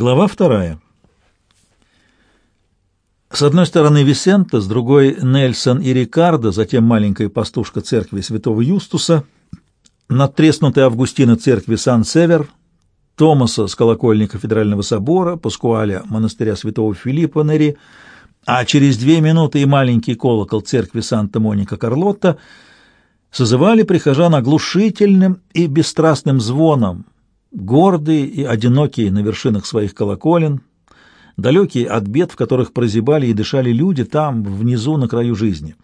Глава вторая. С одной стороны Висента, с другой Нельсон и Рикардо, затем маленькая пастушка церкви святого Юстуса, надтреснутая Августина церкви Сан-Север, Томаса с колокольни кафедрального собора, Паскуаля монастыря святого Филиппа Нери, а через две минуты и маленький колокол церкви Санта-Моника-Карлотта созывали прихожан оглушительным и бесстрастным звоном, гордые и одинокие на вершинах своих колоколен, далекие от бед, в которых прозябали и дышали люди там, внизу, на краю жизни.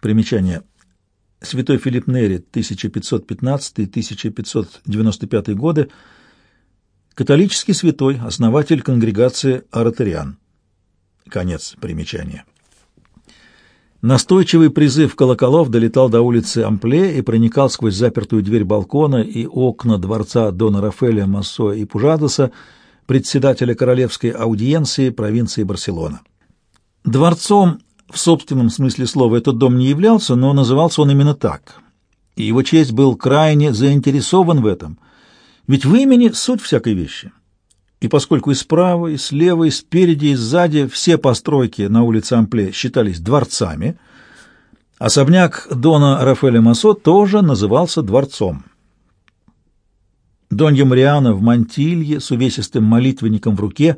Примечание. Святой Филипп Нери, 1515-1595 годы, католический святой, основатель конгрегации Аратериан. Конец примечания. Настойчивый призыв колоколов долетал до улицы Ампле и проникал сквозь запертую дверь балкона и окна дворца Дона Рафеля Массо и Пужадоса, председателя королевской аудиенции провинции Барселона. Дворцом в собственном смысле слова этот дом не являлся, но назывался он именно так. И его честь был крайне заинтересован в этом, ведь в имени суть всякой вещи. И поскольку и справа, и слева, и спереди, и сзади все постройки на улице Ампле считались дворцами, особняк Дона Рафаэля Масо тоже назывался дворцом. Донья Мариана в мантилье с увесистым молитвенником в руке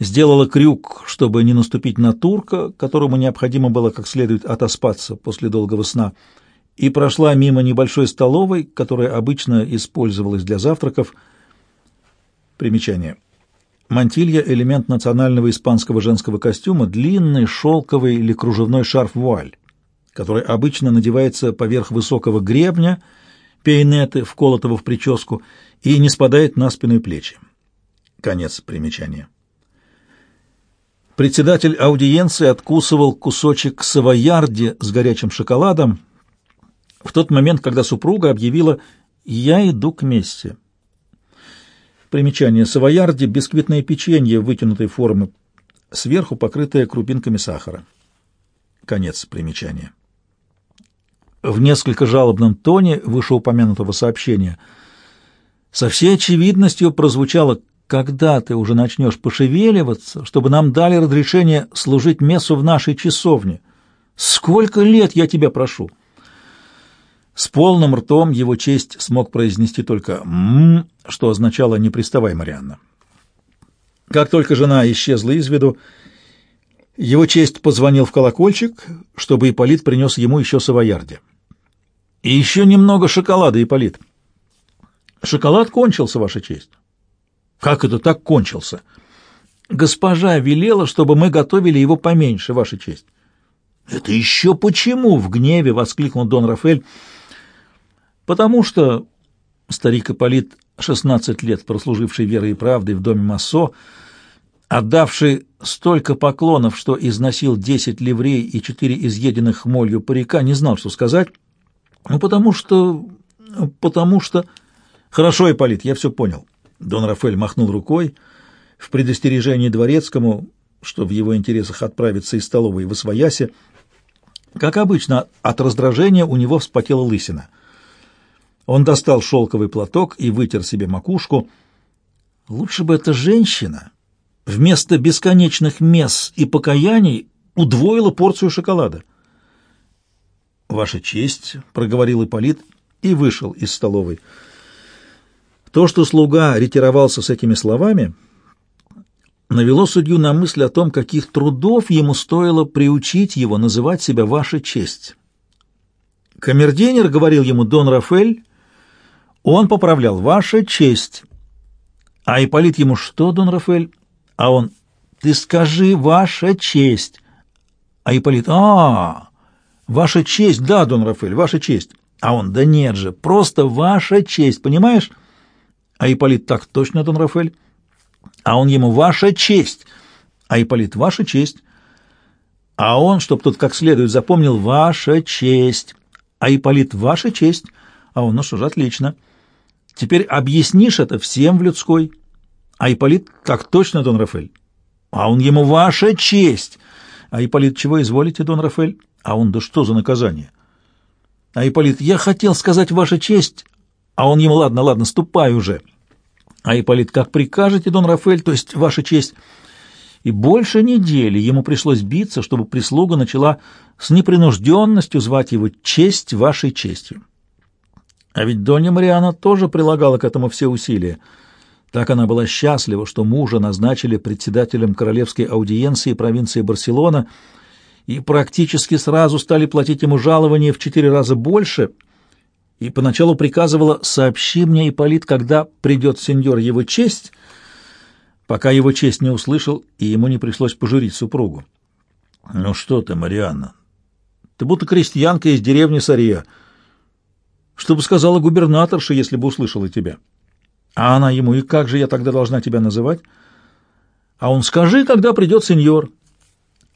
сделала крюк, чтобы не наступить на турка, которому необходимо было как следует отоспаться после долгого сна, и прошла мимо небольшой столовой, которая обычно использовалась для завтраков. Примечание. Мантилья — элемент национального испанского женского костюма, длинный шелковый или кружевной шарф-вуаль, который обычно надевается поверх высокого гребня — пейнеты, вколотого в прическу, и не спадает на спину и плечи. Конец примечания. Председатель аудиенции откусывал кусочек савоярди с горячим шоколадом в тот момент, когда супруга объявила «Я иду к мессе». Примечание. Савоярди — бисквитное печенье вытянутой формы, сверху покрытое крупинками сахара. Конец примечания в несколько жалобном тоне вышеупомянутого сообщения. Со всей очевидностью прозвучало «Когда ты уже начнешь пошевеливаться, чтобы нам дали разрешение служить мессу в нашей часовне? Сколько лет я тебя прошу?» С полным ртом его честь смог произнести только «м», что означало «не приставай, Марианна». Как только жена исчезла из виду, его честь позвонил в колокольчик, чтобы Ипполит принес ему еще савоярди. И еще немного шоколада, Ипполит. Шоколад кончился, Ваша честь. Как это так кончился? Госпожа велела, чтобы мы готовили его поменьше, Ваша честь. Это еще почему? В гневе воскликнул Дон Рафель. Потому что старик Ипполит, 16 лет прослуживший верой и правдой в доме Массо, отдавший столько поклонов, что износил десять ливрей и четыре изъеденных молью парика, не знал, что сказать, ну, потому что... потому что... Хорошо, Ипполит, я все понял. Дон Рафаэль махнул рукой в предостережении дворецкому, что в его интересах отправиться из столовой в Освоясе. Как обычно, от раздражения у него вспотела лысина. Он достал шелковый платок и вытер себе макушку. Лучше бы эта женщина вместо бесконечных мес и покаяний удвоила порцию шоколада. «Ваша честь», — проговорил Ипполит и вышел из столовой. То, что слуга ретировался с этими словами, навело судью на мысль о том, каких трудов ему стоило приучить его называть себя «Ваша честь». Камердинер говорил ему «Дон Рафель», он поправлял «Ваша честь». А Ипполит ему «Что, Дон Рафель?» А он «Ты скажи, Ваша честь». А Ипполит «А, «Ваша честь, да, Дон Рафаэль, ваша честь». А он, да нет же, просто ваша честь, понимаешь? А Ипполит, так точно, Дон Рафаэль. А он ему, ваша честь. А Ипполит, ваша честь. А он, чтоб тут как следует запомнил, ваша честь. А Ипполит, ваша честь. А он, ну что же, отлично. Теперь объяснишь это всем в людской. А Ипполит, так точно, Дон Рафаэль. А он ему, ваша честь. А Ипполит, чего изволите, Дон Рафаэль? А он, да что за наказание? А Ипполит, я хотел сказать ваша честь, а он ему, ладно, ладно, ступай уже. А Ипполит, как прикажете, Дон Рафаэль, то есть Ваша честь. И больше недели ему пришлось биться, чтобы прислуга начала с непринужденностью звать его «честь вашей честью». А ведь Донья Мариана тоже прилагала к этому все усилия. Так она была счастлива, что мужа назначили председателем королевской аудиенции провинции Барселона и практически сразу стали платить ему жалование в четыре раза больше, и поначалу приказывала «сообщи мне, Ипполит, когда придет сеньор его честь», пока его честь не услышал, и ему не пришлось пожурить супругу. «Ну что ты, Марианна, ты будто крестьянка из деревни Сария», что бы сказала губернаторша, если бы услышала тебя? А она ему, и как же я тогда должна тебя называть? А он, скажи, когда придет сеньор.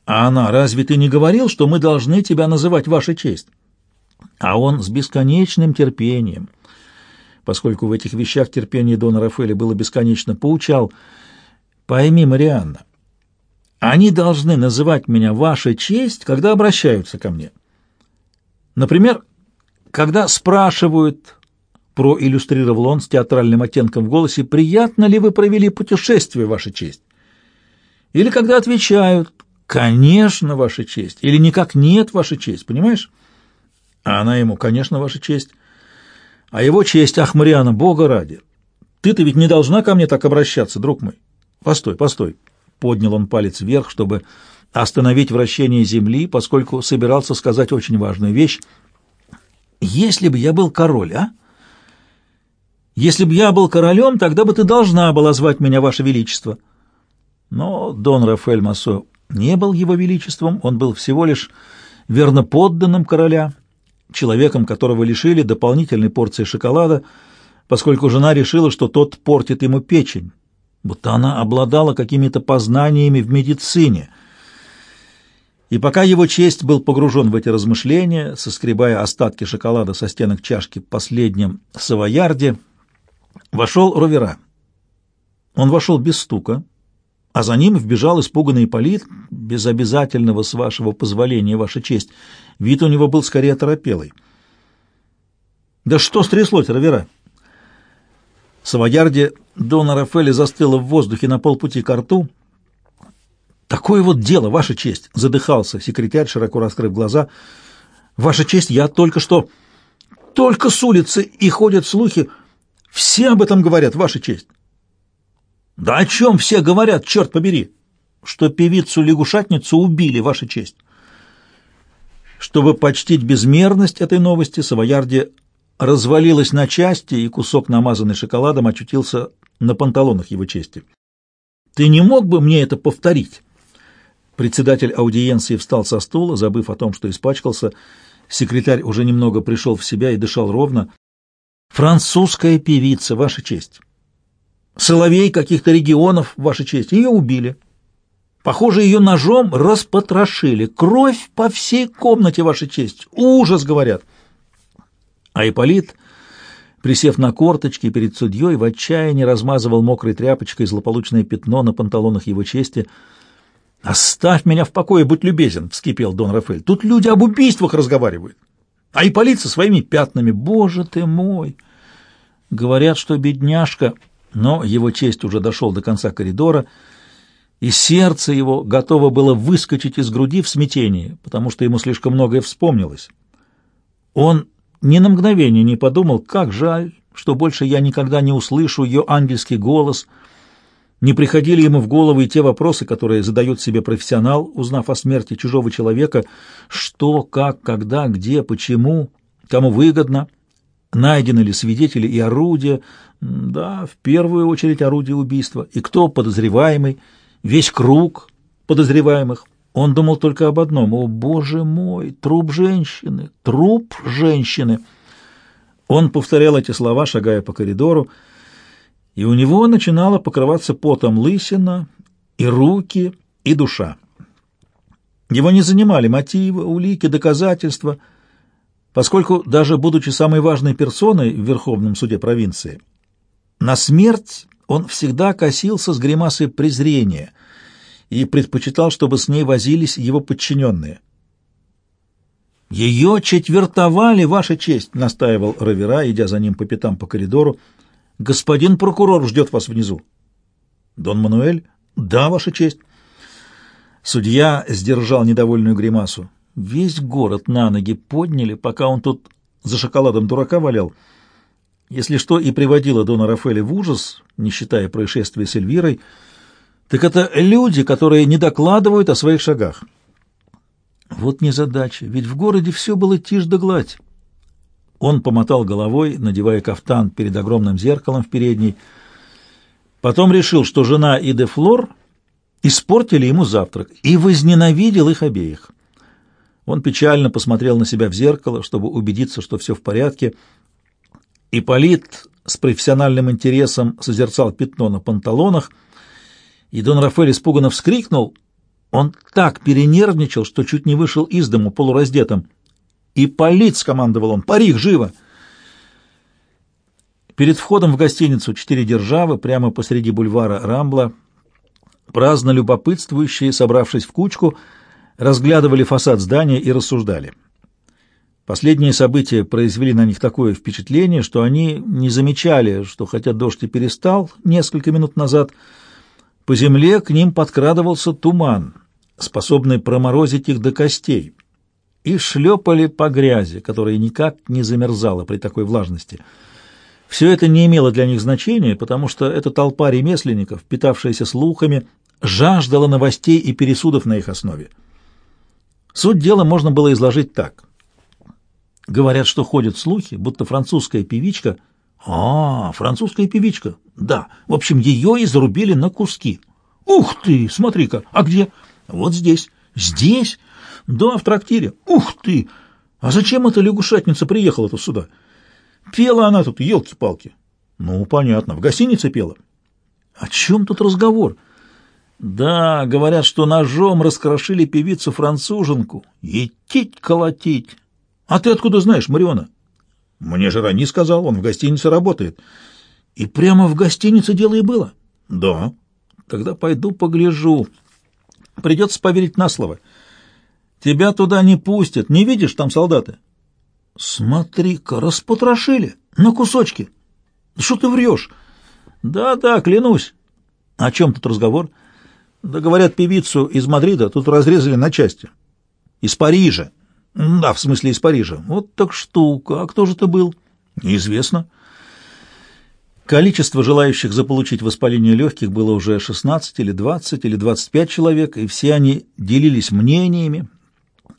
А она, разве ты не говорил, что мы должны тебя называть ваша честь? А он с бесконечным терпением, поскольку в этих вещах терпение Дона Рафаэля было бесконечно, поучал, пойми, Марианна, они должны называть меня ваша честь, когда обращаются ко мне. Например, когда спрашивают, проиллюстрировал он с театральным оттенком в голосе, приятно ли вы провели путешествие, Ваша честь? Или когда отвечают, конечно, Ваша честь, или никак нет, Ваша честь, понимаешь? А она ему, конечно, Ваша честь. А его честь, ах, Мариана, Бога ради, ты-то ведь не должна ко мне так обращаться, друг мой. Постой, постой. Поднял он палец вверх, чтобы остановить вращение земли, поскольку собирался сказать очень важную вещь, если бы я был король, а? Если бы я был королем, тогда бы ты должна была звать меня, Ваше Величество. Но Дон Рафаэль Массо не был его величеством, он был всего лишь верноподданным короля, человеком, которого лишили дополнительной порции шоколада, поскольку жена решила, что тот портит ему печень, будто она обладала какими-то познаниями в медицине — и пока его честь был погружен в эти размышления, соскребая остатки шоколада со стенок чашки последнем савоярде, вошел Ровера. Он вошел без стука, а за ним вбежал испуганный Ипполит, без обязательного, с вашего позволения, ваша честь. Вид у него был скорее торопелый. «Да что стряслось, Ровера?» Савоярде Дона Рафаэля застыла в воздухе на полпути к рту, «Такое вот дело, Ваша честь!» — задыхался секретарь, широко раскрыв глаза. «Ваша честь, я только что... Только с улицы и ходят слухи. Все об этом говорят, Ваша честь!» «Да о чем все говорят, черт побери!» «Что певицу-лягушатницу убили, Ваша честь!» Чтобы почтить безмерность этой новости, Савоярди развалилась на части, и кусок, намазанный шоколадом, очутился на панталонах его чести. «Ты не мог бы мне это повторить?» Председатель аудиенции встал со стула, забыв о том, что испачкался. Секретарь уже немного пришел в себя и дышал ровно. «Французская певица, Ваша честь! Соловей каких-то регионов, Ваша честь! Ее убили!» Похоже, ее ножом распотрошили. Кровь по всей комнате, Ваша честь. Ужас, говорят. А Ипполит, присев на корточки перед судьей, в отчаянии размазывал мокрой тряпочкой злополучное пятно на панталонах его чести — «Оставь меня в покое, будь любезен», — вскипел Дон Рафаэль. «Тут люди об убийствах разговаривают, а и полиция своими пятнами. Боже ты мой!» Говорят, что бедняжка, но его честь уже дошел до конца коридора, и сердце его готово было выскочить из груди в смятении, потому что ему слишком многое вспомнилось. Он ни на мгновение не подумал, как жаль, что больше я никогда не услышу ее ангельский голос — не приходили ему в голову и те вопросы, которые задает себе профессионал, узнав о смерти чужого человека, что, как, когда, где, почему, кому выгодно, найдены ли свидетели и орудия, да, в первую очередь орудие убийства, и кто подозреваемый, весь круг подозреваемых. Он думал только об одном, о, боже мой, труп женщины, труп женщины. Он повторял эти слова, шагая по коридору, и у него начинала покрываться потом лысина, и руки, и душа. Его не занимали мотивы, улики, доказательства, поскольку, даже будучи самой важной персоной в Верховном суде провинции, на смерть он всегда косился с гримасой презрения и предпочитал, чтобы с ней возились его подчиненные. «Ее четвертовали, Ваша честь!» — настаивал Равера, идя за ним по пятам по коридору, Господин прокурор ждет вас внизу. Дон Мануэль? Да, Ваша честь. Судья сдержал недовольную гримасу. Весь город на ноги подняли, пока он тут за шоколадом дурака валял. Если что и приводило Дона Рафаэля в ужас, не считая происшествия с Эльвирой, так это люди, которые не докладывают о своих шагах. Вот незадача, ведь в городе все было тишь да гладь. Он помотал головой, надевая кафтан перед огромным зеркалом в передней. Потом решил, что жена и де Флор испортили ему завтрак, и возненавидел их обеих. Он печально посмотрел на себя в зеркало, чтобы убедиться, что все в порядке. Ипполит с профессиональным интересом созерцал пятно на панталонах, и Дон Рафаэль испуганно вскрикнул. Он так перенервничал, что чуть не вышел из дому полураздетым. «Ипполит!» — скомандовал он. «Парих, живо!» Перед входом в гостиницу «Четыре державы» прямо посреди бульвара Рамбла праздно любопытствующие, собравшись в кучку, разглядывали фасад здания и рассуждали. Последние события произвели на них такое впечатление, что они не замечали, что хотя дождь и перестал несколько минут назад, по земле к ним подкрадывался туман, способный проморозить их до костей, и шлепали по грязи, которая никак не замерзала при такой влажности. Все это не имело для них значения, потому что эта толпа ремесленников, питавшаяся слухами, жаждала новостей и пересудов на их основе. Суть дела можно было изложить так. Говорят, что ходят слухи, будто французская певичка... А, французская певичка, да. В общем, ее и зарубили на куски. Ух ты, смотри-ка, а где? Вот здесь. Здесь? Да, в трактире. Ух ты! А зачем эта лягушатница приехала-то сюда? Пела она тут, елки-палки. Ну, понятно, в гостинице пела. О чем тут разговор? — да, говорят, что ножом раскрошили певицу-француженку. Етить колотить. А ты откуда знаешь, Мариона? Мне же Рани сказал, он в гостинице работает. И прямо в гостинице дело и было? Да. Тогда пойду погляжу. Придется поверить на слово. Тебя туда не пустят. Не видишь, там солдаты? Смотри-ка, распотрошили на кусочки. Что ты врешь? Да-да, клянусь. О чем тут разговор? — да, говорят, певицу из Мадрида тут разрезали на части. Из Парижа. Да, в смысле из Парижа. Вот так штука. А кто же это был? Неизвестно. Количество желающих заполучить воспаление легких было уже 16 или 20 или 25 человек, и все они делились мнениями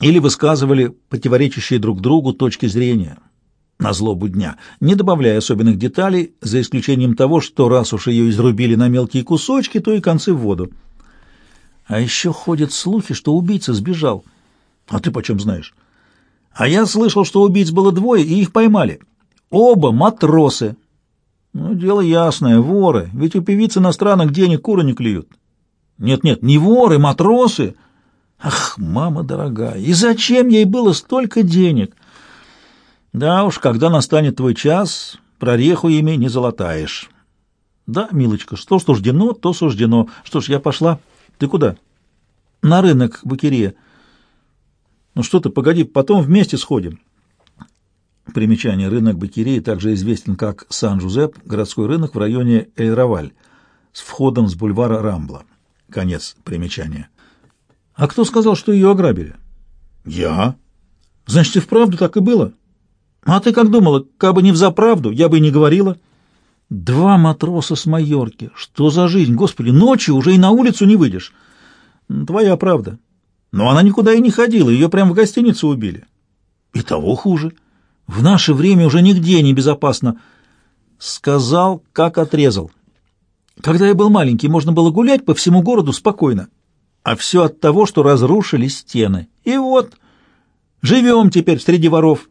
или высказывали противоречащие друг другу точки зрения на злобу дня, не добавляя особенных деталей, за исключением того, что раз уж ее изрубили на мелкие кусочки, то и концы в воду. А еще ходят слухи, что убийца сбежал. А ты почем знаешь? А я слышал, что убийц было двое, и их поймали. Оба матросы. Ну, дело ясное, воры. Ведь у певиц иностранных денег куры не клюют. Нет-нет, не воры, матросы. Ах, мама дорогая, и зачем ей было столько денег? Да уж, когда настанет твой час, прореху ими не золотаешь. Да, милочка, что суждено, то суждено. Что ж, я пошла. Ты куда? На рынок Бакерия. Ну что ты, погоди, потом вместе сходим. Примечание. Рынок Бакерии также известен как Сан-Жузеп, городской рынок в районе Эль-Раваль, с входом с бульвара Рамбла. Конец примечания. А кто сказал, что ее ограбили? Я. Значит, и вправду так и было? А ты как думала, как бы не взаправду, я бы и не говорила. Два матроса с Майорки. Что за жизнь, господи, ночью уже и на улицу не выйдешь. Твоя правда. Но она никуда и не ходила, ее прямо в гостиницу убили. И того хуже. В наше время уже нигде не безопасно. Сказал, как отрезал. Когда я был маленький, можно было гулять по всему городу спокойно. А все от того, что разрушили стены. И вот, живем теперь среди воров.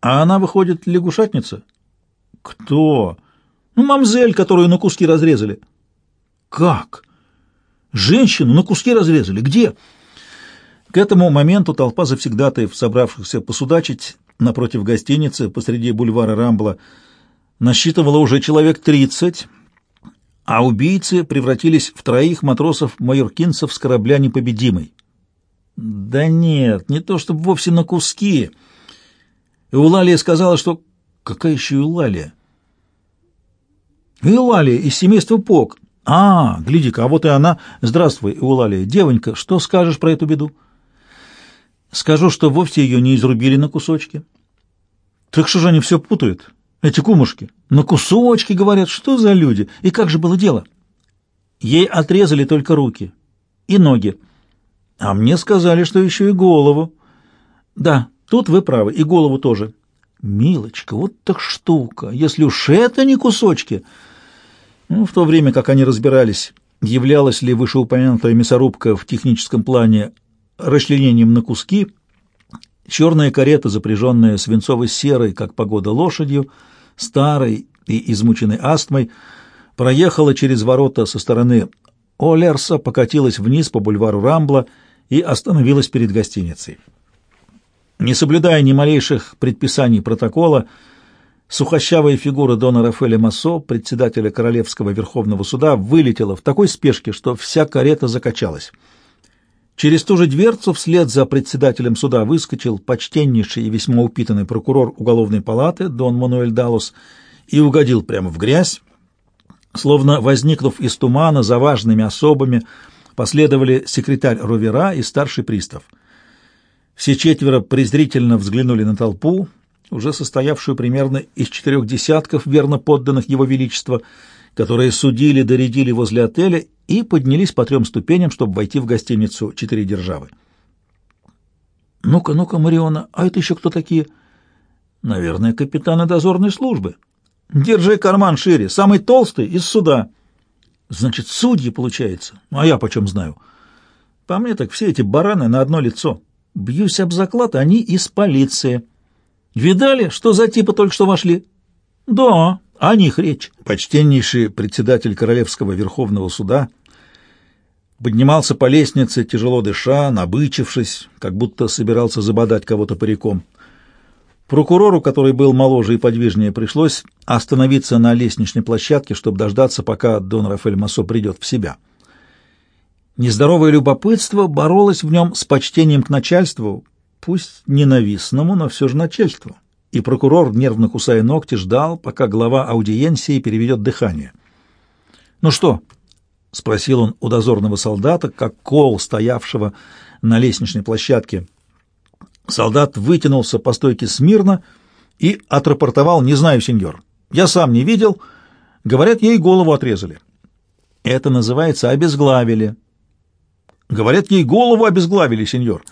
А она, выходит, лягушатница? Кто? Ну, мамзель, которую на куски разрезали. Как? Женщину на куски разрезали? Где? К этому моменту толпа завсегдатаев, собравшихся посудачить напротив гостиницы посреди бульвара Рамбла, насчитывала уже человек тридцать, а убийцы превратились в троих матросов-майоркинцев с корабля «Непобедимый». Да нет, не то чтобы вовсе на куски. Эулалия сказала, что... Какая еще Эулалия? Эулалия из семейства Пок. А, гляди-ка, а вот и она. Здравствуй, Эулалия. Девонька, что скажешь про эту беду? Скажу, что вовсе ее не изрубили на кусочки. Так что же они все путают, эти кумушки? На кусочки, говорят, что за люди? И как же было дело? Ей отрезали только руки и ноги. А мне сказали, что еще и голову. Да, тут вы правы, и голову тоже. Милочка, вот так штука. Если уж это не кусочки... Ну, в то время, как они разбирались, являлась ли вышеупомянутая мясорубка в техническом плане расчленением на куски, черная карета, запряженная свинцово-серой, как погода, лошадью, старой и измученной астмой, проехала через ворота со стороны Олерса, покатилась вниз по бульвару Рамбла и остановилась перед гостиницей. Не соблюдая ни малейших предписаний протокола, сухощавая фигура Дона Рафаэля Массо, председателя Королевского Верховного Суда, вылетела в такой спешке, что вся карета закачалась. Через ту же дверцу вслед за председателем суда выскочил почтеннейший и весьма упитанный прокурор уголовной палаты Дон Мануэль Далус и угодил прямо в грязь. Словно возникнув из тумана за важными особами, последовали секретарь Ровера и старший пристав. Все четверо презрительно взглянули на толпу, уже состоявшую примерно из четырех десятков верно подданных его величества, которые судили, доредили возле отеля и поднялись по трем ступеням, чтобы войти в гостиницу «Четыре державы». «Ну-ка, ну-ка, Мариона, а это еще кто такие?» «Наверное, капитаны дозорной службы». «Держи карман шире, самый толстый из суда». «Значит, судьи, получается? А я почем знаю?» «По мне так все эти бараны на одно лицо. Бьюсь об заклад, они из полиции». «Видали, что за типы только что вошли?» «Да, о них речь. Почтеннейший председатель Королевского Верховного Суда поднимался по лестнице, тяжело дыша, набычившись, как будто собирался забодать кого-то париком. Прокурору, который был моложе и подвижнее, пришлось остановиться на лестничной площадке, чтобы дождаться, пока Дон Рафаэль Массо придет в себя. Нездоровое любопытство боролось в нем с почтением к начальству, пусть ненавистному, но все же начальству и прокурор, нервно кусая ногти, ждал, пока глава аудиенции переведет дыхание. «Ну что?» — спросил он у дозорного солдата, как кол, стоявшего на лестничной площадке. Солдат вытянулся по стойке смирно и отрапортовал «Не знаю, сеньор. Я сам не видел. Говорят, ей голову отрезали». «Это называется обезглавили». «Говорят, ей голову обезглавили, сеньор».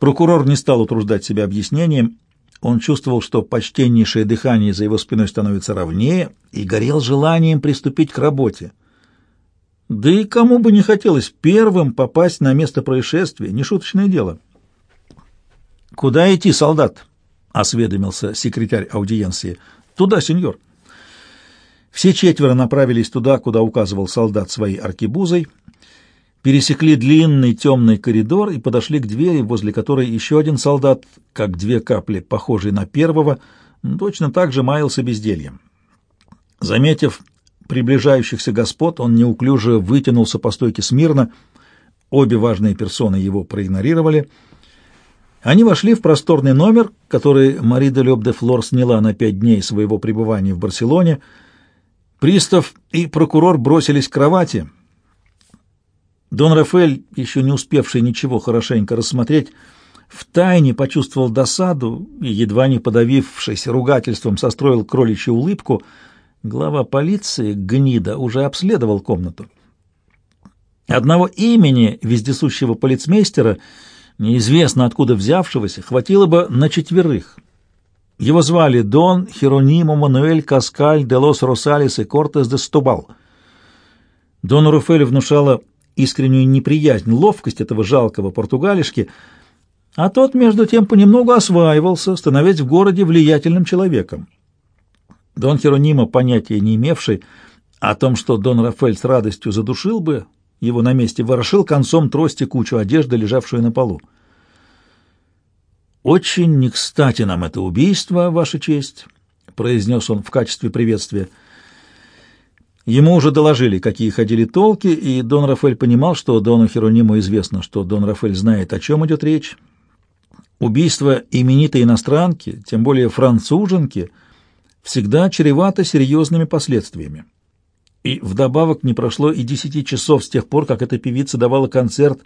Прокурор не стал утруждать себя объяснением он чувствовал, что почтеннейшее дыхание за его спиной становится ровнее, и горел желанием приступить к работе. Да и кому бы не хотелось первым попасть на место происшествия, нешуточное дело. «Куда идти, солдат?» — осведомился секретарь аудиенции. «Туда, сеньор». Все четверо направились туда, куда указывал солдат своей аркебузой — пересекли длинный темный коридор и подошли к двери, возле которой еще один солдат, как две капли, похожий на первого, точно так же маялся бездельем. Заметив приближающихся господ, он неуклюже вытянулся по стойке смирно, обе важные персоны его проигнорировали. Они вошли в просторный номер, который Мари де Лёб де Флор сняла на пять дней своего пребывания в Барселоне. Пристав и прокурор бросились к кровати — Дон Рафаэль, еще не успевший ничего хорошенько рассмотреть, втайне почувствовал досаду и, едва не подавившись ругательством, состроил кроличью улыбку. Глава полиции, гнида, уже обследовал комнату. Одного имени вездесущего полицмейстера, неизвестно откуда взявшегося, хватило бы на четверых. Его звали Дон Херонимо Мануэль Каскаль де лос Росалис и Кортес де Стубал. Дону Руфелю внушало искреннюю неприязнь, ловкость этого жалкого португалишки, а тот, между тем, понемногу осваивался, становясь в городе влиятельным человеком. Дон Херонимо, понятия не имевший о том, что Дон Рафаэль с радостью задушил бы его на месте, ворошил концом трости кучу одежды, лежавшую на полу. «Очень не кстати нам это убийство, Ваша честь», — произнес он в качестве приветствия, — Ему уже доложили, какие ходили толки, и Дон Рафаэль понимал, что Дону Херониму известно, что Дон Рафаэль знает, о чем идет речь. Убийство именитой иностранки, тем более француженки, всегда чревато серьезными последствиями. И вдобавок не прошло и десяти часов с тех пор, как эта певица давала концерт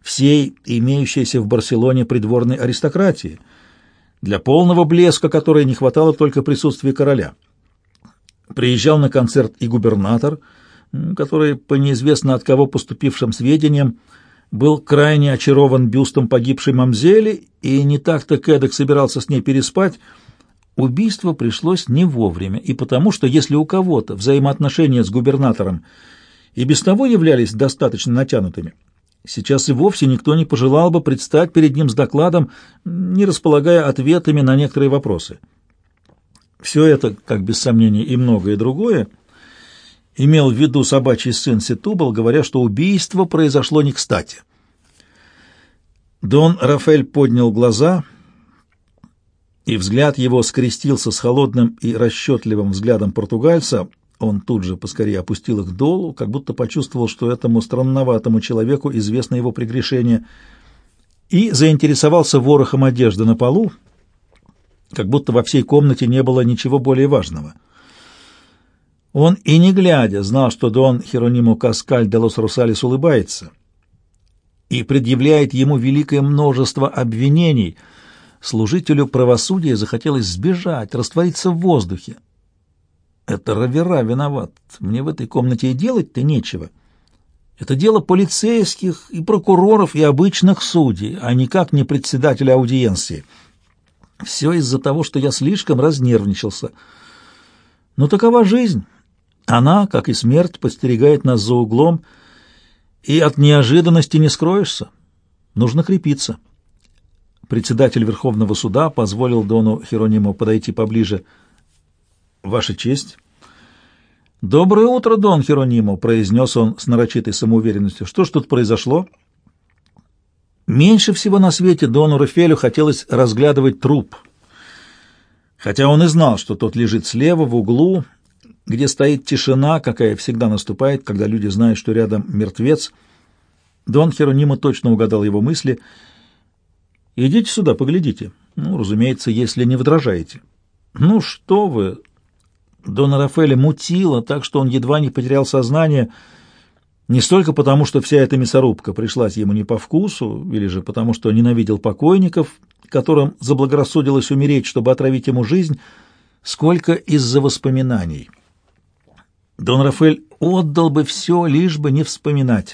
всей имеющейся в Барселоне придворной аристократии, для полного блеска которой не хватало только присутствия короля. Приезжал на концерт и губернатор, который, по неизвестно от кого поступившим сведениям, был крайне очарован бюстом погибшей мамзели и не так-то Кэдок собирался с ней переспать, убийство пришлось не вовремя, и потому что если у кого-то взаимоотношения с губернатором и без того являлись достаточно натянутыми, сейчас и вовсе никто не пожелал бы предстать перед ним с докладом, не располагая ответами на некоторые вопросы. Все это, как без сомнения и многое другое, имел в виду собачий сын Сетубал, говоря, что убийство произошло не кстати. Дон Рафаэль поднял глаза, и взгляд его скрестился с холодным и расчетливым взглядом португальца. Он тут же поскорее опустил их долу, как будто почувствовал, что этому странноватому человеку известно его прегрешение, и заинтересовался ворохом одежды на полу, как будто во всей комнате не было ничего более важного — он и не глядя знал, что Дон Херонимо Каскаль де лос Русалис улыбается и предъявляет ему великое множество обвинений. Служителю правосудия захотелось сбежать, раствориться в воздухе. Это Равера виноват. Мне в этой комнате и делать-то нечего. Это дело полицейских и прокуроров и обычных судей, а никак не председателя аудиенции. Все из-за того, что я слишком разнервничался. Но такова жизнь. Она, как и смерть, подстерегает нас за углом, и от неожиданности не скроешься. Нужно крепиться. Председатель Верховного суда позволил Дону Херониму подойти поближе. «Ваша честь». «Доброе утро, Дон Херонимо», — произнес он с нарочитой самоуверенностью. «Что ж тут произошло?» Меньше всего на свете Дону Рафелю хотелось разглядывать труп. Хотя он и знал, что тот лежит слева в углу, где стоит тишина, какая всегда наступает, когда люди знают, что рядом мертвец. Дон Херонима точно угадал его мысли. «Идите сюда, поглядите. Ну, разумеется, если не возражаете». «Ну что вы!» Дона Рафаэля мутило так, что он едва не потерял сознание, не столько потому, что вся эта мясорубка пришлась ему не по вкусу, или же потому, что ненавидел покойников, которым заблагорассудилось умереть, чтобы отравить ему жизнь, сколько из-за воспоминаний. Дон Рафаэль отдал бы все, лишь бы не вспоминать.